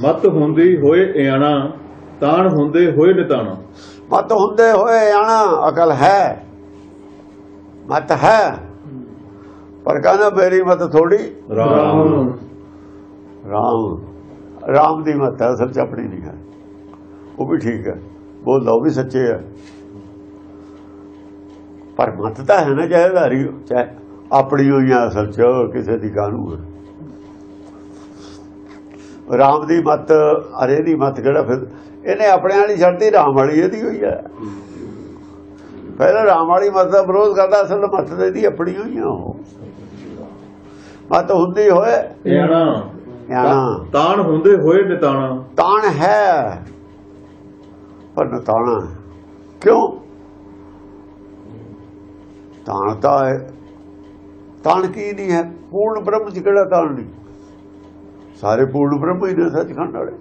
ਮਤ ਹੁੰਦੀ ਹੋਏ ਇਆਣਾ ਤਾਣ ਹੁੰਦੇ ਹੋਏ ਨਿਤਾਣਾ। ਮਤ ਹੁੰਦੇ ਹੋਏ ਆਣਾ ਅਕਲ ਹੈ। ਮਤ ਹੈ। ਪਰ ਕਹਿੰਦਾ ਮੇਰੀ ਮਤ ਥੋੜੀ ਰਾਮ। ਰਾਮ। ਰਾਮ ਦੀ ਮਤ ਹੈ ਅਸਲ ਚ ਆਪਣੀ ਨਹੀਂ ਹੈ। ਉਹ ਵੀ ਠੀਕ ਹੈ। ਬੋਲਦਾ ਉਹ ਵੀ ਸੱਚੇ ਹੈ। ਪਰ ਮਤ ਤਾਂ ਹੈ ਨਾ ਚਾਹੇਦਾਰੀ ਚਾਹੇ ਆਪਣੀ ਹੋਈ ਅਸਲ ਚ ਕਿਸੇ ਦੀ ਕਾਹਨੂੰ ਹੈ। ਰਾਮ ਦੀ ਮਤ ਅਰੇ ਦੀ ਮਤ ਕਿਹੜਾ ਫਿਰ ਇਹਨੇ ਆਪਣੇ ਵਾਲੀ ਛੱਡਤੀ ਰਾਮ ਵਾਲੀ ਇਹਦੀ ਹੋਈ ਹੈ। ਪਹਿਲਾਂ ਰਾਮ ਵਾਲੀ ਮਤ ਦਾ ਵਿਰੋਧ ਕਰਦਾ ਅਸਲ ਮਤ ਇਹਦੀ ਆਪਣੀ ਹੋਈ ਆ ਉਹ। ਮਤ ਹੁੰਦੀ ਹੋਏ। ਯਾਨਾ ਤਾਣ ਹੁੰਦੇ ਹੋਏ ਨਿਤਾਣਾ। ਤਾਣ ਹੈ ਪਰ ਨਤਾਣਾ ਕਿਉਂ? ਤਾਣ ਤਾਂ ਹੈ। ਤਾਣ ਕੀ ਨਹੀਂ ਹੈ? ਪੂਰਨ ਬ੍ਰਹਮ ਚ ਕਿਹੜਾ ਤਾਣ ਨਹੀਂ? ਸਾਰੇ ਪੂਰਨ ਬ੍ਰਹਮ ਹੀ ਨੇ ਸੱਚਖੰਡ ਵਾਲੇ।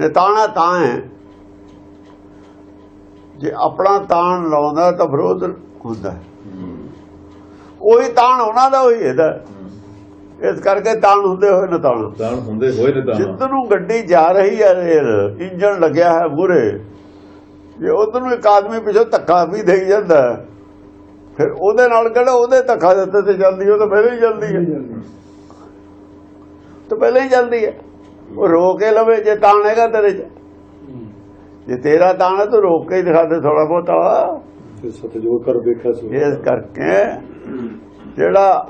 ਨਤਾਣਾ ਤਾਂ ਹੈ ਜੇ ਆਪਣਾ ਤਾਣ ਲਾਉਂਦਾ ਤਾਂ ਵਿਰੋਧ ਹੁੰਦਾ। ਉਹੀ ਤਾਣ ਉਹਨਾਂ ਦਾ ਉਹੀ ਇਹਦਾ। ਇਸ ਕਰਕੇ ਤਾਣ ਹੁੰਦੇ ਹੋਏ ਨਤਾਣਾ ਤਾਣ। ਹੁੰਦੇ ਹੋਏ ਨਿਤਾਣਾ ਜਿੱਦ ਨੂੰ ਗੱਡੀ ਜਾ ਰਹੀ ਹੈ ਰੇਲ ਇੰਜਣ ਲੱਗਿਆ ਹੈ ਮੂਰੇ ਜੇ ਉਧਰ ਨੂੰ ਇੱਕ ਆਦਮੀ ਪਿੱਛੋਂ ਧੱਕਾ ਵੀ ਦੇਈ ਜਾਂਦਾ ਫਿਰ ਉਹਦੇ ਨਾਲ ਕਿਹੜਾ ਉਹਦੇ ਧੱਕਾ ਦਿੱਤੇ ਤੇ ਚੱਲਦੀ ਉਹ ਤਾਂ ਪਹਿਲਾਂ ਹੀ। ਚੱਲਦੀ ਹੈ। ਤਾਂ ਪਹਿਲਾਂ ਹੀ ਚੱਲਦੀ ਹੈ। ਉਹ ਰੋਕ ਕੇ ਲਵੇ ਜੇ ਤਾਣ ਹੈਗਾ ਤੇਰੇ 'ਚ। ਜੇ ਤੇਰਾ ਤਾਣ ਹੈ ਤੂੰ ਰੋਕ ਕੇ ਹੀ ਦਿਖਾ ਦੇ ਥੋੜਾ ਬਹੁਤਾ। ਤੇ ਸਤਜੋਗ ਕਰ ਵੇਖਿਆ ਸੋ। ਇਸ ਕਰਕੇ ਜਿਹੜਾ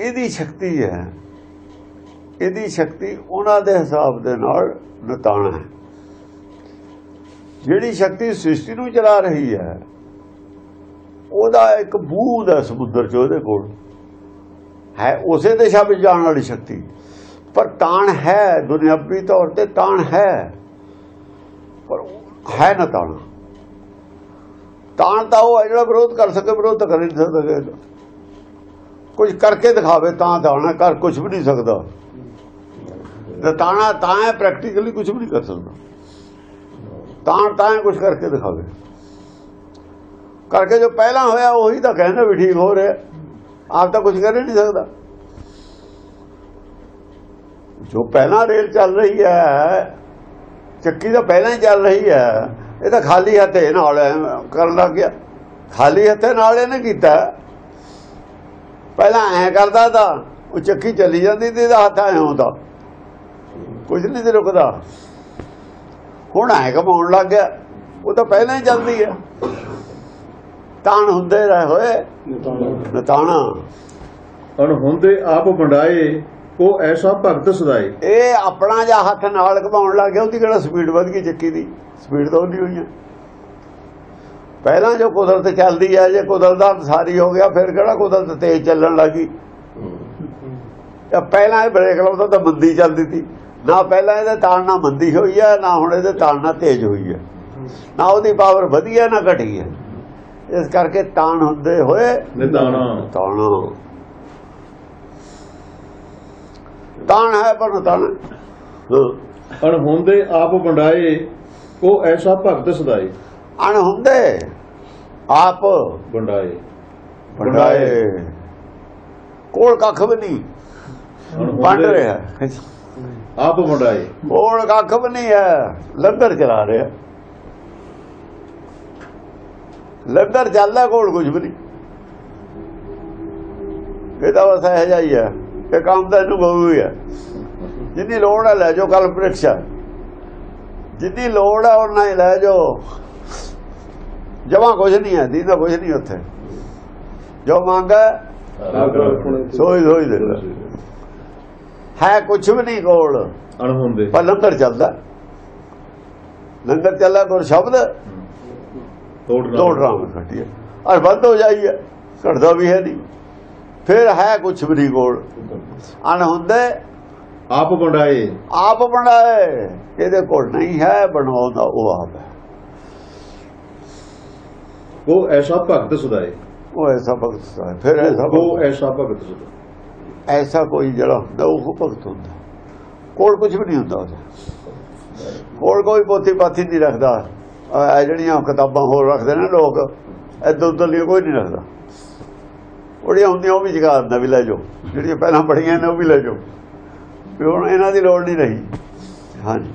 ਇਹਦੀ ਸ਼ਕਤੀ ਹੈ ਇਹਦੀ ਸ਼ਕਤੀ ਉਹਨਾਂ ਦੇ ਹਿਸਾਬ ਦੇ ਨਾਲ ਨਤਾਣਾ ਹੈ। ਜਿਹੜੀ ਸ਼ਕਤੀ ਸ੍ਰਿਸ਼ਟੀ ਨੂੰ ਚਲਾ ਰਹੀ ਹੈ ਉਹਦਾ ਇੱਕ ਬੂੰਦ ਹੈ ਸਮੁੰਦਰ 'ਚ ਉਹਦੇ ਕੋਲ। ਹੈ, ਉਸੇ ਦਿਸ਼ਾ ਵਿੱਚ ਜਾਣ ਵਾਲੀ ਸ਼ਕਤੀ। ਪਰ ਤਾਣ ਹੈ, ਦੁਨਿਆਵੀ ਤੌਰ ਤੇ ਤਾਣ ਹੈ। ਪਰ ਹੈ ਨਾ ਤਾਣਾ। ਤਾਣ ਤਾਂ ਉਹ ਜਿਹੜਾ ਵਿਰੋਧ ਕਰ ਸਕੇ, ਵਿਰੋਧ ਤਾਂ ਕਰ ਨਹੀਂ ਸਕਦਾ ਕੁਝ ਕਰਕੇ ਦਿਖਾਵੇ ਤਾਂ ਤਾਣਾ ਕਰ ਕੁਝ ਵੀ ਨਹੀਂ ਸਕਦਾ। ਤੇ ਤਾਣਾ, ਤਾਂ ਹੈ ਪ੍ਰੈਕਟੀਕਲੀ ਕੁਝ ਵੀ ਨਹੀਂ ਕਰ ਸਕਦਾ। ਤਾਣ ਤਾਂ ਹੈ ਕੁਝ ਕਰਕੇ ਦਿਖਾਵੇ। ਕਰਕੇ ਜੋ ਪਹਿਲਾਂ ਹੋਇਆ, ਉਹੀ ਤਾਂ ਕਹਿੰਦਾ ਵੀ ਠੀਕ ਹੋ ਰਿਹਾ। ਆਪ ਤਾਂ ਕੁਝ ਕਰ ਹੀ ਨਹੀਂ ਸਕਦਾ। ਜੋ ਪਹਿਲਾਂ ਰੇਲ ਚੱਲ ਰਹੀ ਹੈ, ਚੱਕੀ ਤਾਂ ਪਹਿਲਾਂ ਹੀ ਚੱਲ ਰਹੀ ਹੈ। ਇਹ ਤਾਂ ਖਾਲੀ ਹੱਥੇ ਨਾਲ ਕਰਨ ਲੱਗ ਗਿਆ। ਖਾਲੀ ਹੱਥੇ ਨਾਲ ਇਹਨੇ ਕੀਤਾ। ਪਹਿਲਾਂ ਐ ਕਰਦਾ ਤਾਂ, ਉਹ ਚੱਕੀ ਚੱਲੀ ਜਾਂਦੀ ਤੇ ਇਹਦਾ ਹੱਥ ਐ ਹੁੰਦਾ। ਕੁਝ ਨਹੀਂ ਤੇ ਰੁਕਦਾ। ਹੁਣ ਐ ਕਮਾਉਣ ਲੱਗ ਗਿਆ। ਉਹ ਤਾਂ ਪਹਿਲਾਂ ਹੀ ਚੱਲਦੀ ਹੈ। ਤਾਣ ਹੁੰਦੇ ਰਹੇ ਹੋਏ। ਨਤਾਣਾ ਅਣ ਹੁੰਦੇ ਆਪ ਵੰਡਾਏ ਕੋ ਐਸਾ ਭਗਤ ਸਦਾਏ। ਇਹ ਆਪਣਾ ਜਾਂ ਹੱਥ ਨਾਲ ਘਮਾਉਣ ਲੱਗ ਗਿਆ ਉਹਦੀ ਕਿਹੜਾ ਸਪੀਡ ਵਧ ਗਈ ਚੱਕੀ ਦੀ? ਸਪੀਡ ਤਾਂ ਉਹਦੀ ਹੋਈ ਹੈ ਪਹਿਲਾਂ ਜੋ ਕੁਦਰਤ ਚੱਲਦੀ ਹੈ ਜੇ ਕੁਦਰਤ ਦਾ ਸਾਰੀ ਹੋ ਗਿਆ ਫਿਰ ਕਿਹੜਾ ਕੁਦਰਤ ਤੇਜ਼ ਚੱਲਣ ਲੱਗੀ ਤਾਂ ਪਹਿਲਾਂ ਇਹ ਬ੍ਰੇਕ ਲਾਉਂਦਾ ਤਾਂ ਮੰਦੀ ਚੱਲਦੀ ਸੀ ਨਾ ਪਹਿਲਾਂ ਇਹਦੇ ਤਾੜਨਾ ਮੰਦੀ ਹੋਈ ਹੈ ਨਾ ਹੁਣ ਇਹਦੇ ਤਾੜਨਾ ਤੇਜ਼ ਹੋਈ ਹੈ ਨਾ ਉਹਦੀ ਪਾਵਰ ਵਧੀ ਹੈ ਨਾ ਘਟੀ ਹੈ ਇਸ ਕਰਕੇ ਤਾਣ ਹੁੰਦੇ ਹੋਏ ਨਿਤਾਣਾ। ਤਾਣਾ ਤਾਣ ਹੈ ਪਰ ਤਾਣ ਅਣ ਹੁੰਦੇ ਆਪ ਵੰਡਾਏ ਕੋ ਐਸਾ ਭਗਤ ਸਦਾਏ। ਅਣ ਹੁੰਦੇ ਆਪ ਵੰਡਾਏ। ਵੰਡਾਏ। ਕੋਲ ਕੱਖ ਵੀ ਨਹੀਂ। ਵੰਡ ਰਿਹਾ। ਆਪ ਵੰਡਾਏ। ਕੋਲ ਕੱਖ ਵੀ ਨਹੀਂ ਹੈ। ਲੰਗਰ ਚਲਾ ਰਿਹਾ। ਲੰਗਰ ਚੱਲਦਾ ਕੋਲ ਕੁਝ ਵੀ ਨਹੀਂ। ਇਹ ਤਾਂ ਬਸ ਇਹ ਜਾਈ ਹੈ ਇਹ ਕੰਮ ਤਾਂ ਇਹਨੂੰ ਬਹੁ ਹੀ ਹੈ ਜਿੰਨੀ ਲੋੜ ਹੈ ਲੈ ਜਾਓ ਕੱਲ ਪ੍ਰੀਖਿਆ ਜਿੰਨੀ ਲੋੜ ਹੈ ਉਹਨਾਂ ਹੀ ਲੈ ਜਾਓ। ਜਮਾ ਕੁਝ ਨਹੀਂ ਹੈ ਦੀਦਾ ਕੁਝ ਨਹੀਂ ਉੱਥੇ। ਜੋ ਮੰਗਾ ਸੋਈ ਸੋਈ ਦੇ। ਹੈ ਕੁਝ ਵੀ ਨਹੀਂ ਕੋਲ। ਅਣ ਹੁੰਦੇ ਪਰ ਲੰਗਰ ਚੱਲਦਾ। ਲੰਗਰ ਚੱਲਦਾ ਗੁਰ ਸ਼ਬਦ ਤੋੜ ਰਾਮ ਘਟਿਆ ਔਰ ਬੰਦ ਹੋ ਜਾਈਏ ਘਟਦਾ ਵੀ ਹੈ ਨਹੀਂ। ਫਿਰ ਹੈ ਕੁਛ ਵੀ ਨਹੀਂ ਕੋਲ। ਅਣ ਹੁੰਦੇ ਆਪ ਵੰਡਾਏ। ਆਪ ਬਣਾਏ ਇਹਦੇ ਕੋਲ ਨਹੀਂ ਹੈ ਬਣਾਉਂਦਾ ਉਹ ਆਪ ਹੈ। ਕੋ ਐਸਾ ਭਗਤ ਸਦਾਏ ਉਹ ਐਸਾ ਭਗਤ ਸਾਹਿਬ ਫਿਰ ਐਸਾ ਭਗਤ- ਐਸਾ ਭਗਤ ਸਦਾਏ ਐਸਾ ਕੋਈ ਜਿਹੜਾ ਹੁੰਦਾ ਉਹ ਭਗਤ ਹੁੰਦਾ। ਕੋਲ ਕੁਝ ਵੀ ਨਹੀਂ ਹੁੰਦਾ ਉਹਦੇ। ਕੋਲ ਕੋਈ ਪੋਥੀ ਪਾਥੀ ਨਹੀਂ ਰੱਖਦਾ। ਇਹ ਜਿਹੜੀਆਂ ਕਿਤਾਬਾਂ ਹੋਰ ਰੱਖਦੇ ਨੇ ਲੋਕ, ਇੱਧਰ ਉੱਧਰ ਲਈ ਕੋਈ ਨਹੀਂ ਰੱਖਦਾ। ਉਹੜੀਆਂ ਹੁੰਦੀਆਂ, ਉਹ ਵੀ ਜਗਾ ਦਿੰਦਾ ਵੀ ਲੈ ਜਾਓ। ਜਿਹੜੀਆਂ ਪਹਿਲਾਂ ਪੜੀਆਂ ਨੇ, ਉਹ ਵੀ ਲੈ ਜਾਓ। ਵੀ ਹੁਣ ਇਹਨਾਂ ਦੀ ਲੋੜ ਨਹੀਂ ਰਹੀ। ਹਾਂਜੀ।